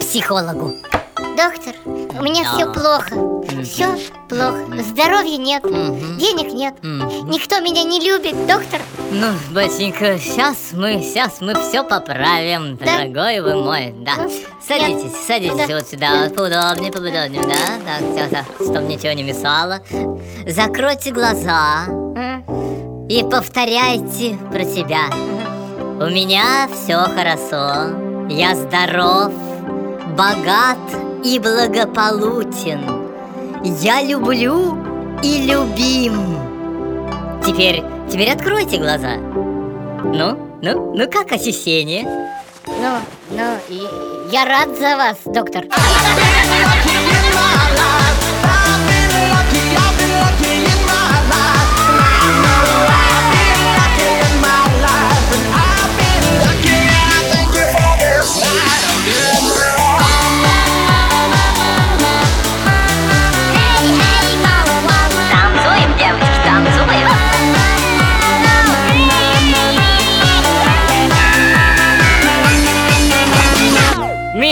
психологу. Доктор, у меня Да. все плохо. Все плохо. Здоровья нет, Мгм. денег нет. Никто меня не любит, доктор. Ну, батенька, сейчас мы, сейчас мы все поправим, Да. дорогой вы мой, да. Ну, Садитесь, я- садитесь да. вот сюда, вот поудобнее, поудобнее, да, так, все, так, чтобы ничего не мешало. Закройте глаза и повторяйте про себя. У меня все хорошо, я здоров, богат и благополучен. Я люблю и любим. Теперь, теперь откройте глаза. Ну, ну, ну как ощущение? Ну, ну, я рад за вас, доктор.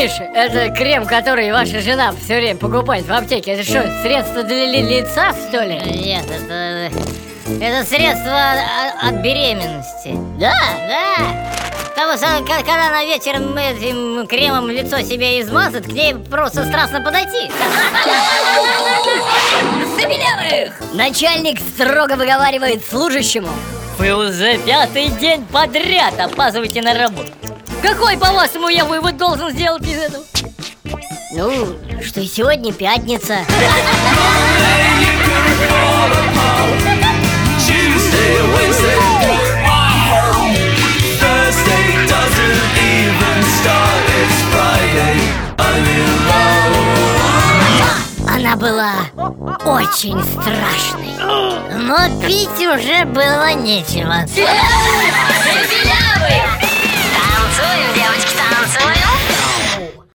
Миш, это крем, который ваша жена все время покупает в аптеке. Это что, средство для ли- лица, что ли? Нет, это, это средство от, от беременности. Да? Да. Потому что когда она вечером этим кремом лицо себе измазает, к ней просто страстно подойти. Забелевых! Начальник строго выговаривает служащему. Вы уже пятый день подряд опаздываете на работу. Какой, по-вашему, я вывод должен сделать из этого? Ну, что и сегодня пятница. Она была очень страшной. Но пить уже было нечего.